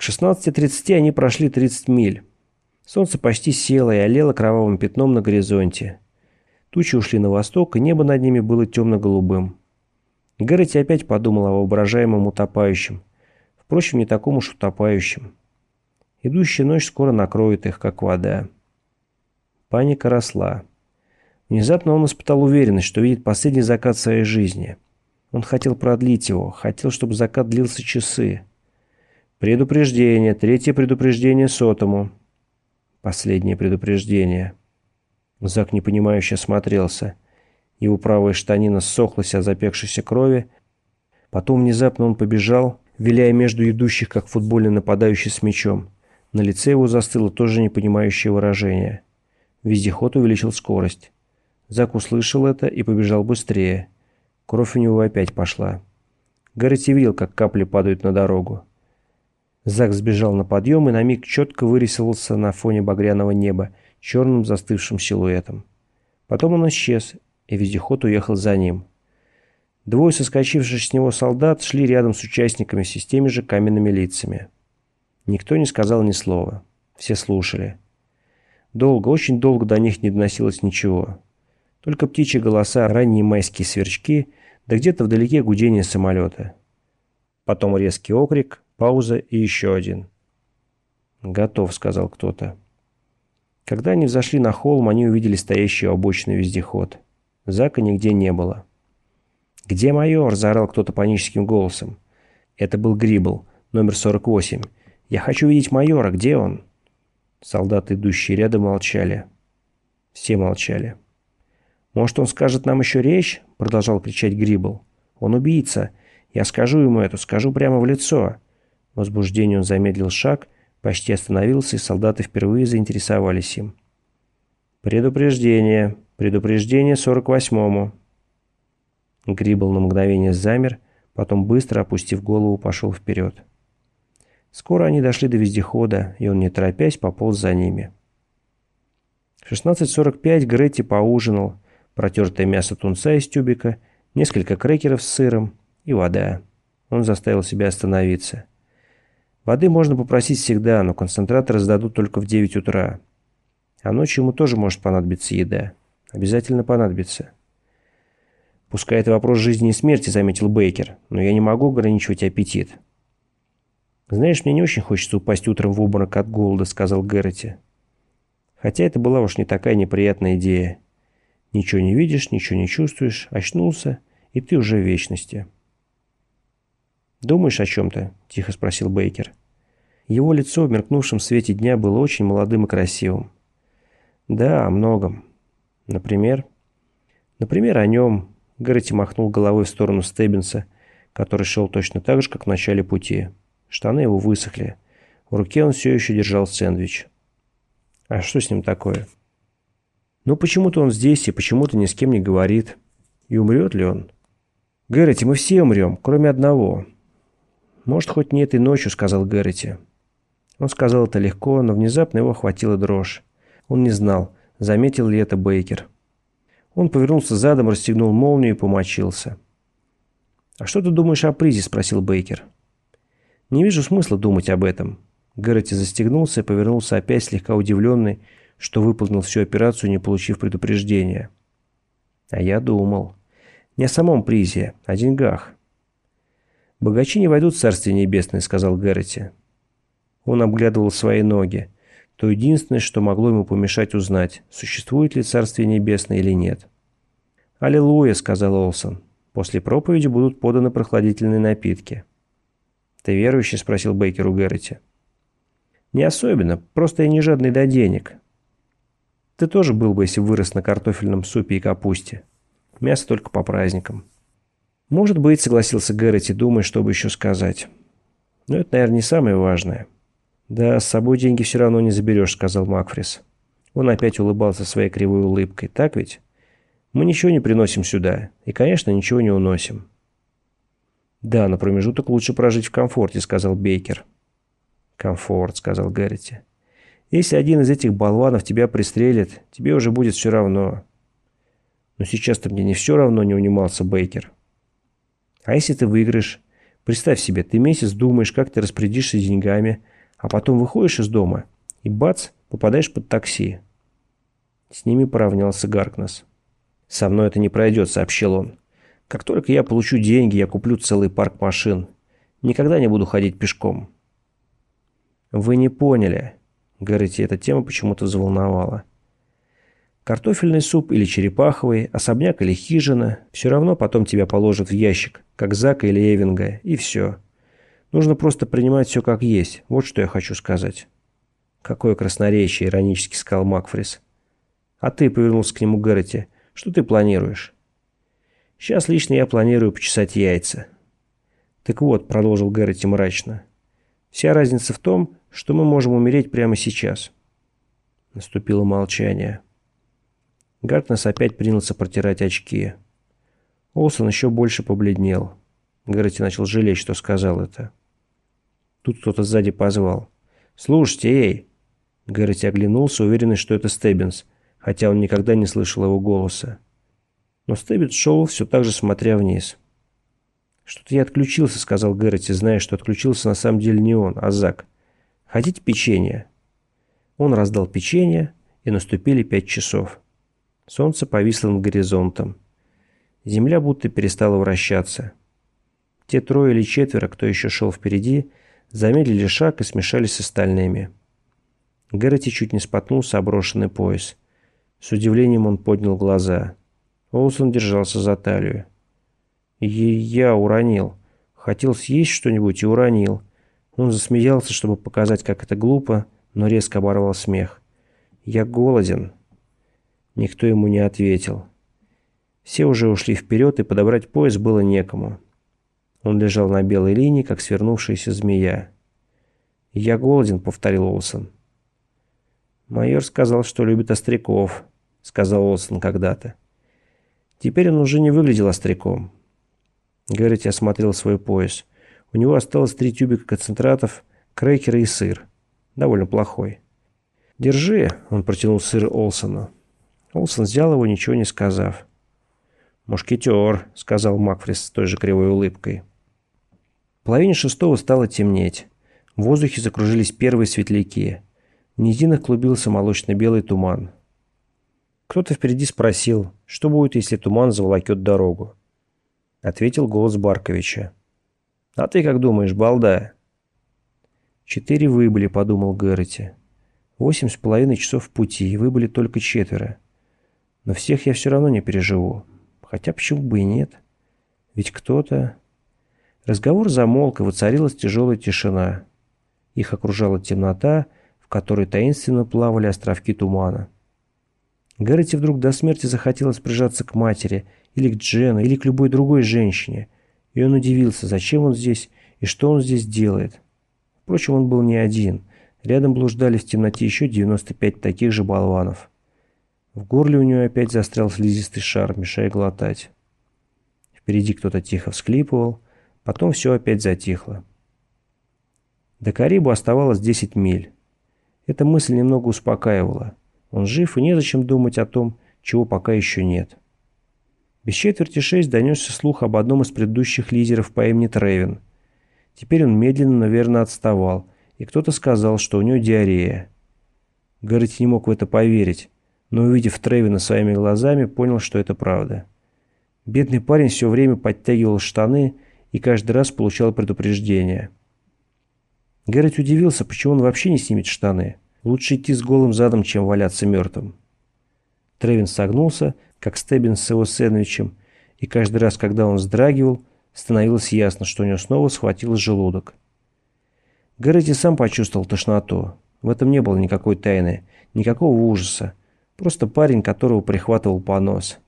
К 16.30 они прошли 30 миль. Солнце почти село и олело кровавым пятном на горизонте. Тучи ушли на восток, и небо над ними было темно-голубым. Гэрроти опять подумал о воображаемом утопающем. Впрочем, не таком уж утопающем. Идущая ночь скоро накроет их, как вода. Паника росла. Внезапно он испытал уверенность, что видит последний закат своей жизни. Он хотел продлить его, хотел, чтобы закат длился часы. Предупреждение, третье предупреждение сотому. Последнее предупреждение. Зак непонимающе осмотрелся. Его правая штанина ссохлась от запекшейся крови. Потом внезапно он побежал, виляя между идущих, как футбольный нападающий с мячом. На лице его застыло тоже непонимающее выражение. Вездеход увеличил скорость. Зак услышал это и побежал быстрее. Кровь у него опять пошла. Гаррити видел, как капли падают на дорогу. Зак сбежал на подъем и на миг четко вырисовался на фоне багряного неба черным застывшим силуэтом. Потом он исчез, и вездеход уехал за ним. Двое соскочивших с него солдат шли рядом с участниками с теми же каменными лицами. Никто не сказал ни слова. Все слушали. Долго, очень долго до них не доносилось ничего. Только птичьи голоса, ранние майские сверчки, да где-то вдалеке гудение самолета. Потом резкий окрик, пауза и еще один. «Готов», — сказал кто-то. Когда они взошли на холм, они увидели стоящий у обочины вездеход. Зака нигде не было. «Где майор?» – заорал кто-то паническим голосом. Это был Грибл, номер 48. «Я хочу видеть майора. Где он?» Солдаты, идущие рядом, молчали. Все молчали. «Может, он скажет нам еще речь?» – продолжал кричать Грибл. «Он убийца. Я скажу ему это, скажу прямо в лицо». В возбуждении он замедлил шаг, почти остановился, и солдаты впервые заинтересовались им. «Предупреждение. Предупреждение 48-му». Грибл на мгновение замер, потом быстро, опустив голову, пошел вперед. Скоро они дошли до вездехода, и он, не торопясь, пополз за ними. В 16.45 Гретти поужинал, протертое мясо тунца из тюбика, несколько крекеров с сыром и вода. Он заставил себя остановиться. Воды можно попросить всегда, но концентраторы сдадут только в 9 утра. А ночью ему тоже может понадобиться еда. Обязательно понадобится. «Пускай это вопрос жизни и смерти», — заметил Бейкер, «но я не могу ограничивать аппетит». «Знаешь, мне не очень хочется упасть утром в обморок от голода», — сказал Гэрроти. Хотя это была уж не такая неприятная идея. Ничего не видишь, ничего не чувствуешь, очнулся, и ты уже в вечности. «Думаешь о чем-то?» – тихо спросил Бейкер. Его лицо в меркнувшем свете дня было очень молодым и красивым. «Да, о многом. Например?» «Например, о нем», – Гэрроти махнул головой в сторону Стеббинса, который шел точно так же, как в начале пути. Штаны его высохли. В руке он все еще держал сэндвич. «А что с ним такое?» «Ну, почему-то он здесь и почему-то ни с кем не говорит. И умрет ли он?» «Гэрроти, мы все умрем, кроме одного». «Может, хоть не этой ночью», — сказал Гэрроти. Он сказал это легко, но внезапно его охватила дрожь. Он не знал, заметил ли это Бейкер. Он повернулся задом, расстегнул молнию и помочился. «А что ты думаешь о призе?» – спросил Бейкер. «Не вижу смысла думать об этом». Гэрроти застегнулся и повернулся опять слегка удивленный, что выполнил всю операцию, не получив предупреждения. «А я думал. Не о самом призе, о деньгах. «Богачи не войдут в Царствие Небесное», — сказал Гэрроти. Он обглядывал свои ноги. То единственное, что могло ему помешать узнать, существует ли Царствие Небесное или нет. «Аллилуйя», — сказал Олсон. «После проповеди будут поданы прохладительные напитки». «Ты верующий?» — спросил Бейкер у Гэрроти. «Не особенно, просто я не жадный до денег. Ты тоже был бы, если вырос на картофельном супе и капусте. Мясо только по праздникам». «Может быть», — согласился Гэрроти, думая, что бы еще сказать. «Но это, наверное, не самое важное». «Да, с собой деньги все равно не заберешь», — сказал Макфрис. Он опять улыбался своей кривой улыбкой. «Так ведь? Мы ничего не приносим сюда. И, конечно, ничего не уносим». «Да, на промежуток лучше прожить в комфорте», — сказал Бейкер. «Комфорт», — сказал Гэрроти. «Если один из этих болванов тебя пристрелит, тебе уже будет все равно». «Но сейчас-то мне не все равно», — не унимался Бейкер. «А если ты выиграешь?» Представь себе, ты месяц думаешь, как ты распорядишься деньгами, а потом выходишь из дома и бац, попадаешь под такси. С ними поравнялся Гаркнес. «Со мной это не пройдет», — сообщил он. «Как только я получу деньги, я куплю целый парк машин. Никогда не буду ходить пешком». «Вы не поняли». Гаррити эта тема почему-то взволновала. Картофельный суп или черепаховый, особняк или хижина, все равно потом тебя положат в ящик, как Зака или Эвинга, и все. Нужно просто принимать все как есть, вот что я хочу сказать. Какое красноречие, иронически сказал Макфрис. А ты, повернулся к нему Гэрроти, что ты планируешь? Сейчас лично я планирую почесать яйца. Так вот, продолжил Гэрроти мрачно, вся разница в том, что мы можем умереть прямо сейчас. Наступило молчание. Гартнес опять принялся протирать очки. Олсон еще больше побледнел. Гэрроти начал жалеть, что сказал это. Тут кто-то сзади позвал. «Слушайте, эй!» Гэрроти оглянулся, уверенный, что это Стеббинс, хотя он никогда не слышал его голоса. Но Стеббинс шел, все так же смотря вниз. «Что-то я отключился», — сказал Гэрроти, зная, что отключился на самом деле не он, а Зак. «Хотите печенье?» Он раздал печенье, и наступили пять часов. Солнце повисло над горизонтом. Земля будто перестала вращаться. Те трое или четверо, кто еще шел впереди, замедлили шаг и смешались с остальными. Гэрроти чуть не споткнулся о брошенный пояс. С удивлением он поднял глаза. Олсон держался за талию. И я уронил. Хотел съесть что-нибудь и уронил. Он засмеялся, чтобы показать, как это глупо, но резко оборвал смех. «Я голоден». Никто ему не ответил. Все уже ушли вперед, и подобрать пояс было некому. Он лежал на белой линии, как свернувшаяся змея. «Я голоден», — повторил Олсон. «Майор сказал, что любит остряков», — сказал Олсон когда-то. Теперь он уже не выглядел остряком. Гэрроти осмотрел свой пояс. У него осталось три тюбика концентратов, крекеры и сыр. Довольно плохой. «Держи», — он протянул сыр Олсону. Олсон взял его, ничего не сказав. «Мушкетер», — сказал Макфрис с той же кривой улыбкой. В половине шестого стало темнеть. В воздухе закружились первые светляки. В низинах клубился молочно-белый туман. Кто-то впереди спросил, что будет, если туман заволокет дорогу. Ответил голос Барковича. «А ты как думаешь, балда?» «Четыре выбыли», — подумал Гэрроти. «Восемь с половиной часов пути, и выбыли только четверо. Но всех я все равно не переживу. Хотя почему бы и нет? Ведь кто-то... Разговор замолк, и воцарилась тяжелая тишина. Их окружала темнота, в которой таинственно плавали островки тумана. Гэрроти вдруг до смерти захотелось прижаться к матери, или к Джену, или к любой другой женщине. И он удивился, зачем он здесь и что он здесь делает. Впрочем, он был не один. Рядом блуждали в темноте еще 95 таких же болванов. В горле у нее опять застрял слизистый шар, мешая глотать. Впереди кто-то тихо всклипывал, потом все опять затихло. До Карибу оставалось 10 миль. Эта мысль немного успокаивала. Он жив, и незачем думать о том, чего пока еще нет. Без четверти шесть донесся слух об одном из предыдущих лидеров по имени Тревин. Теперь он медленно, но верно отставал, и кто-то сказал, что у него диарея. Гаррет не мог в это поверить но, увидев Тревина своими глазами, понял, что это правда. Бедный парень все время подтягивал штаны и каждый раз получал предупреждение. Гэррет удивился, почему он вообще не снимет штаны. Лучше идти с голым задом, чем валяться мертвым. Тревин согнулся, как Стеббин с его сэндвичем, и каждый раз, когда он вздрагивал, становилось ясно, что у него снова схватил желудок. Гэррет сам почувствовал тошноту. В этом не было никакой тайны, никакого ужаса. Просто парень, которого прихватывал понос.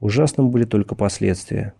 Ужасным были только последствия.